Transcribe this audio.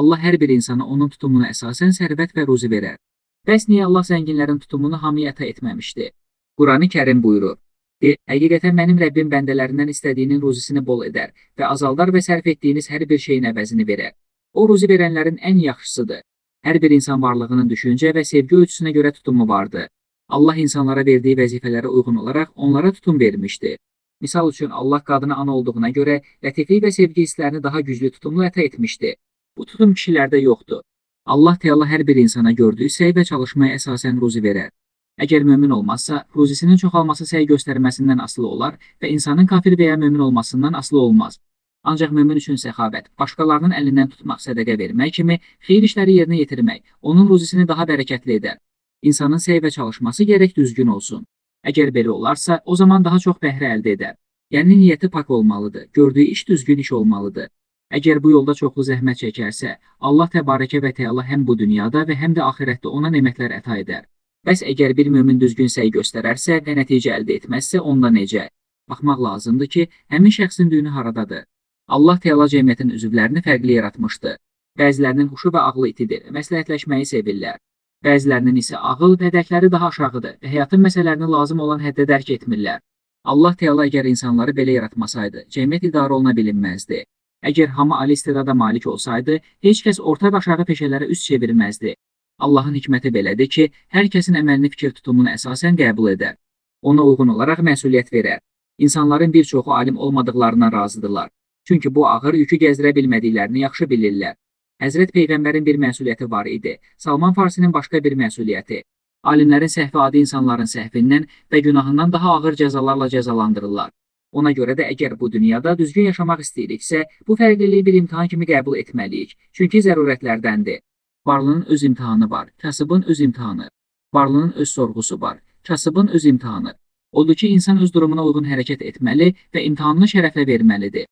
Allah hər bir insana onun tutumuna əsasən sərvət və ruzi verər. Bəs niyə Allah zənginlərin tutumunu hamıya əta etməmişdi? Qurani Kərim buyurur: De, həqiqətən mənim Rəbbim bəndələrindən istədiyinin ruzisini bol edər və azaldar və sərf etdiyiniz hər bir şeyin əvəzini verər. O ruzi verənlərin ən yaxşısıdır. Hər bir insan varlığının düşüncə və sevgi ölçüsünə görə tutumu vardı. Allah insanlara verdiyi vəzifələrə uyğun olaraq onlara tutum vermişdi. Misal üçün Allah qadına ana olduğuna görə lətiflik və sevgi hisslərini daha güclü tutumlu əta etmişdi. Bu tutum kişilərdə yoxdur. Allah Teala hər bir insana gördüyü səy və çalışmaya əsasən ruzi verər. Əgər mömin olmazsa, ruzisinin çoxalması səy göstərməsindən asılı olar və insanın kafir və ya mömin olmasından asılı olmaz. Ancaq mömin üçün səxavət, başqalarının əlindən tutmaq, sədəqə vermək kimi xeyir işləri yerinə yetirmək onun ruzisini daha bərəkətli edər. İnsanın səy və çalışması gərək düzgün olsun. Əgər belə olarsa, o zaman daha çox bəhrə əldə edər. Yəni niyyəti pak olmalıdır, gördüyü iş düzgün iş olmalıdır. Əgər bu yolda çoxlu zəhmət çəkərsə, Allah təbarəkə və təala həm bu dünyada və həm də axirətdə ona nemətlər əta edər. Bəs əgər bir mömin düzgün səy göstərərsə və nəticə əldə etməzsə, onda necə? Baxmaq lazımdır ki, həmin şəxsin düyünü haradadır. Allah Teala cəmiyyətin üzvlərini fərqli yaratmışdı. Bəzilərinin huşu və ağlı itidir, məsləhətləşməyi sevirlər. Bəzilərinin isə ağıl və dərkləri daha aşağıdır və həyatın məsələlərini lazım olan həddə dərk etmirlər. Allah Teala əgər insanları belə yaratmasaydı, cəmiyyət idarə oluna bilinməzdi. Əgər hamı ali istedada malik olsaydı, heç kəs orta və aşağı peşələrə üz çevirməzdi. Allahın hikməti belədir ki, hər kəsin əməlini fikir tutumuna əsasən qəbul edər. Ona uyğun olaraq məsuliyyət verər. İnsanların bir çoxu alim olmadıqlarına razıdırlar. Çünki bu ağır yükü gəzdirə bilmədiklərini yaxşı bilirlər. Həzrət Peyğəmbərin bir məsuliyyəti var idi. Salman Farsinin başqa bir məsuliyyəti. Alimlərin səhvi adi insanların səhvindən və günahından daha ağır cəzalarla cəzalandırırlar. Ona görə də əgər bu dünyada düzgün yaşamaq istəyiriksə, bu fərqliliyi bir imtahan kimi qəbul etməliyik. Çünki zərurətlərdəndir. Varlının öz imtahanı var, kasıbın öz imtahanı. Varlının öz sorğusu var, kasıbın öz imtahanı. Odur ki, insan öz durumuna uyğun hərəkət etməli və imtahanını şərəflə verməlidir.